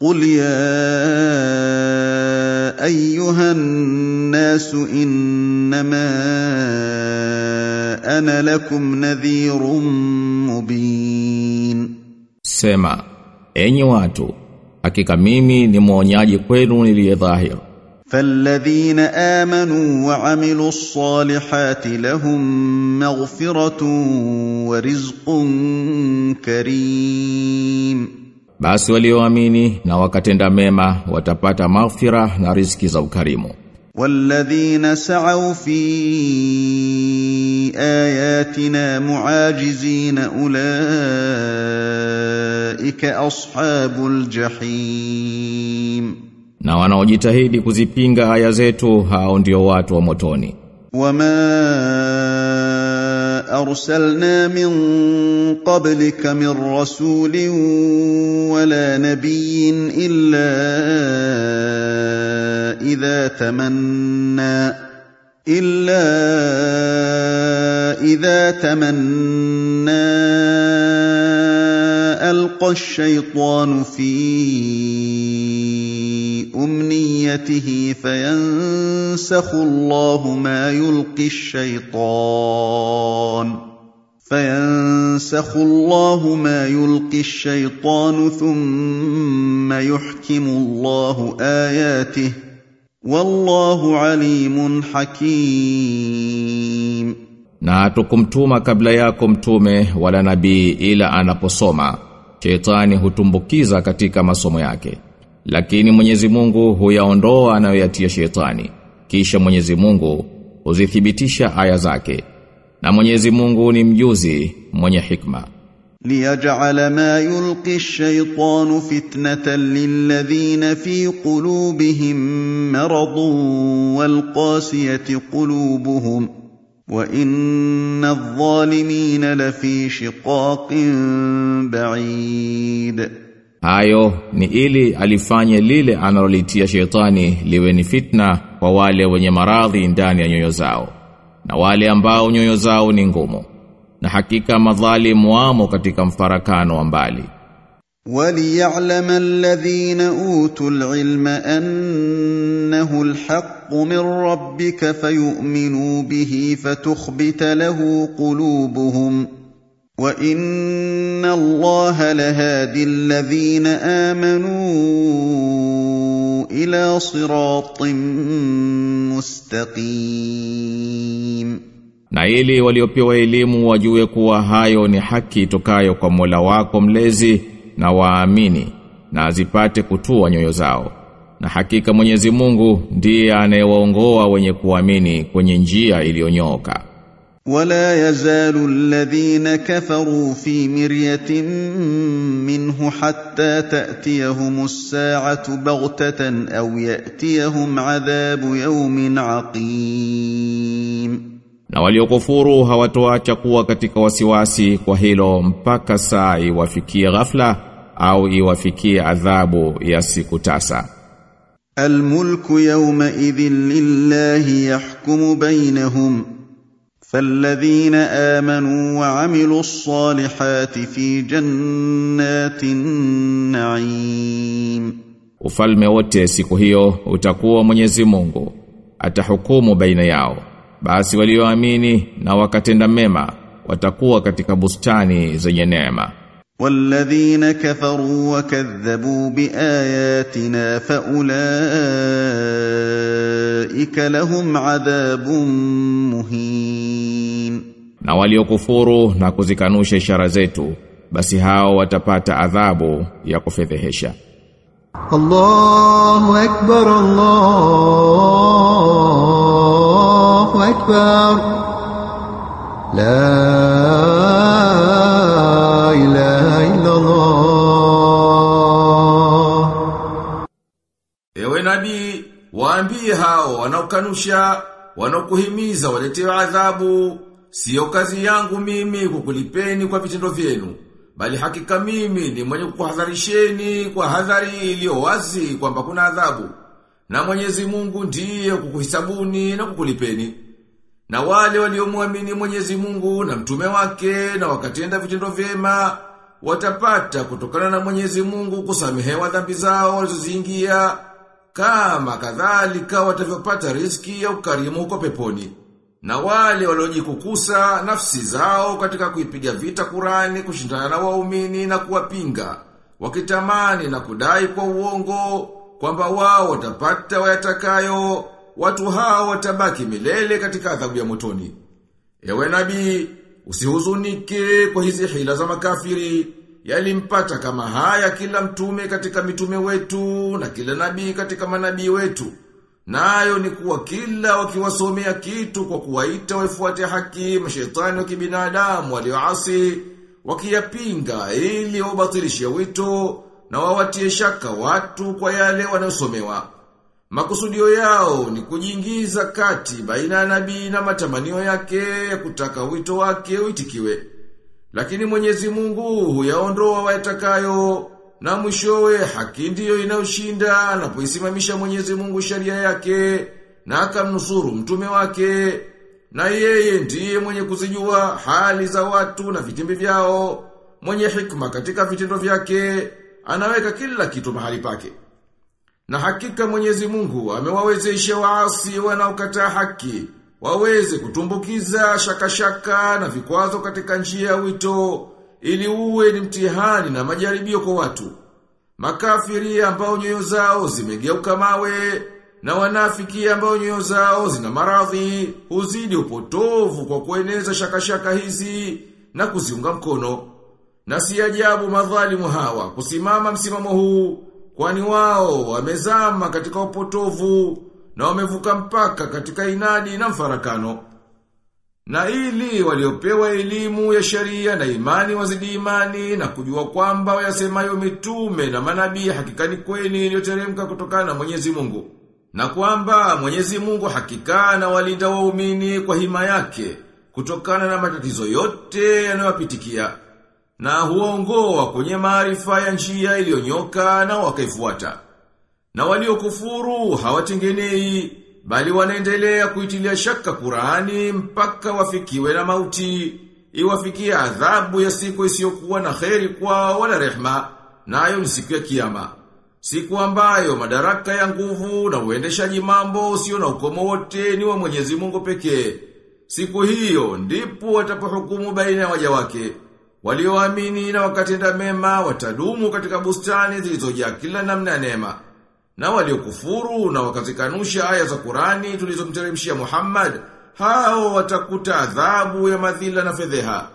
قل يا ايها الناس انما أنا لكم نذير مبين. سما enyi واتو hakika mimi ni muonyaji kwenu niliye فالذين امنوا وعملوا الصالحات لهم مغفرة ورزق كريم. Basi walioamini na wakatenda mema watapata maghfira na riziki za ukarimu. والذين سعوا في اياتنا معاجزين اولئك اصحاب الجحيم Na wanaojitahidi kuzipinga aya zetu hao ndio watu wa motoni. وما أرسلنا من قبلك من رسول ولا نبي إلا إذا تمنى إلا إذا تمنى القى الشيطان في أمنيته فينسخ الله ما يلقي الشيطان فينسخ الله ما يلقي الشيطان ثم يحكم الله آياته والله عليم حكيم. Na tukumtuma kabla yako mtume wala nabii ila anaposoma. shetani hutumbukiza katika masomo yake. Lakini Mwenyezi Mungu huyaondoa anayoyatia shetani. Kisha Mwenyezi Mungu huzithibitisha aya zake. Na Mwenyezi Mungu ni mjuzi mwenye hikma. ليجعل ما يلقي الشيطان فتنه للذين في قلوبهم مرض والقاسيه قلوبهم وان الظالمين لفي شقاق بعيد Hayo ni ili alifanye lile analolitia shetani liwe ni fitna kwa wale wenye maradhi ndani ya nyoyo zao na wale ambao nyoyo zao ni ngumu na hakika madhalimu wamo katika mfarakano wa mbali وليعلم الذين أوتوا العلم أنه الحق من ربك فيؤمنوا به فتخبت له قلوبهم وإن الله لهادي الذين آمنوا إلى صراط مستقيم. Na ili waliopewa elimu wajue kuwa hayo ni haki itokayo kwa Mola wako mlezi na waamini na zipate kutua nyoyo zao. Na hakika Mwenyezi Mungu ndiye anayewaongoa wenye kuamini kwenye njia iliyonyooka. Wala yazalu alladhina kafaru fi miryatin minhu hatta ta'tiyahumus sa'atu baghtatan aw ya'tiyahum adhabu yawmin aqim. Na waliokufuru hawatoacha kuwa katika wasiwasi kwa hilo mpaka saa iwafikie ghafla au iwafikie adhabu ya siku tasa. Almulku yawma idhin lillahi yahkumu bainahum falladhina amanu wa amilu ssalihati fi jannatin na'im, ufalme wote siku hiyo utakuwa Mwenyezi Mungu atahukumu baina yao, basi walioamini na wakatenda mema watakuwa katika bustani zenye neema. والذين كفروا وكذبوا باياتنا فاولئك لهم عذاب مهين Na waliokufuru na kuzikanusha ishara zetu, basi hao watapata adhabu ya kufedhehesha. الله أكبر الله أكبر لا ilaha illa Allah. Ewe nabii, waambie hao wanaokanusha, wanaokuhimiza waletewe adhabu, sio kazi yangu mimi kukulipeni kwa vitendo vyenu. Bali hakika mimi ni mwenye kukuhadharisheni kwa hadhari iliyo wazi kwamba kuna adhabu. Na Mwenyezi Mungu ndiye kukuhisabuni na kukulipeni. Na wale waliomwamini Mwenyezi Mungu na mtume wake na wakatenda vitendo vyema, watapata kutokana na Mwenyezi Mungu kusamehewa dhambi zao walizoziingia kama kadhalika watavyopata riziki ya ukarimu huko peponi. Na wale waliojikukusa nafsi zao katika kuipiga vita Kurani kushindana na waumini na kuwapinga, wakitamani na kudai kwa uongo kwamba wao watapata wayatakayo, watu hao watabaki milele katika adhabu ya motoni. Ewe nabii, usihuzunike kwa hizi hila za makafiri, yalimpata kama haya kila mtume katika mitume wetu na kila nabii katika manabii wetu. Nayo ni kuwa kila wakiwasomea kitu kwa kuwaita waifuate haki mashetani wa kibinadamu walioasi wakiyapinga ili wabatilishe wito na wawatie shaka watu kwa yale wanayosomewa. Makusudio yao ni kujiingiza kati baina ya nabii na matamanio yake ya kutaka wito wake uitikiwe. Lakini Mwenyezi Mungu huyaondoa wayatakayo na mwishowe haki ndiyo inayoshinda anapoisimamisha Mwenyezi Mungu sharia yake na akamnusuru mtume wake na yeye ndiye mwenye kuzijua hali za watu na vitimbi vyao mwenye hikma katika vitendo vyake anaweka kila kitu mahali pake na hakika Mwenyezi Mungu amewawezesha waasi wanaokataa haki waweze kutumbukiza shaka shaka na vikwazo katika njia ya wito ili uwe ni mtihani na majaribio kwa watu. Makafiri ambao nyoyo zao zimegeuka mawe na wanafiki ambao nyoyo zao zina maradhi huzidi upotovu kwa kueneza shaka shaka hizi na kuziunga mkono. Na si ajabu madhalimu hawa kusimama msimamo huu kwani wao wamezama katika upotovu na wamevuka mpaka katika inadi na mfarakano. Na ili waliopewa elimu ya sharia na imani wazidi imani na kujua kwamba wayasemayo mitume na manabii hakika ni kweli iliyoteremka kutokana na Mwenyezi Mungu. Na kwamba Mwenyezi Mungu hakika na walinda waumini kwa hima yake kutokana na matatizo yote yanayowapitikia na huongoa kwenye maarifa ya njia iliyonyoka na wakaifuata. Na waliokufuru hawatengenei bali wanaendelea kuitilia shaka Qur'ani mpaka wafikiwe na mauti, iwafikia adhabu ya siku isiyokuwa na kheri kwa wala rehma, nayo ni siku ya kiyama. Siku ambayo madaraka ya nguvu na uendeshaji mambo usio na ukomo wote ni wa Mwenyezi Mungu pekee. Siku hiyo ndipo watapohukumu baina ya waja wake. Walioamini na wakatenda mema watadumu katika bustani zilizojaa kila namna ya neema. Na waliokufuru na wakazikanusha aya za Qurani tulizomteremshia Muhammad, hao watakuta adhabu ya madhila na fedheha.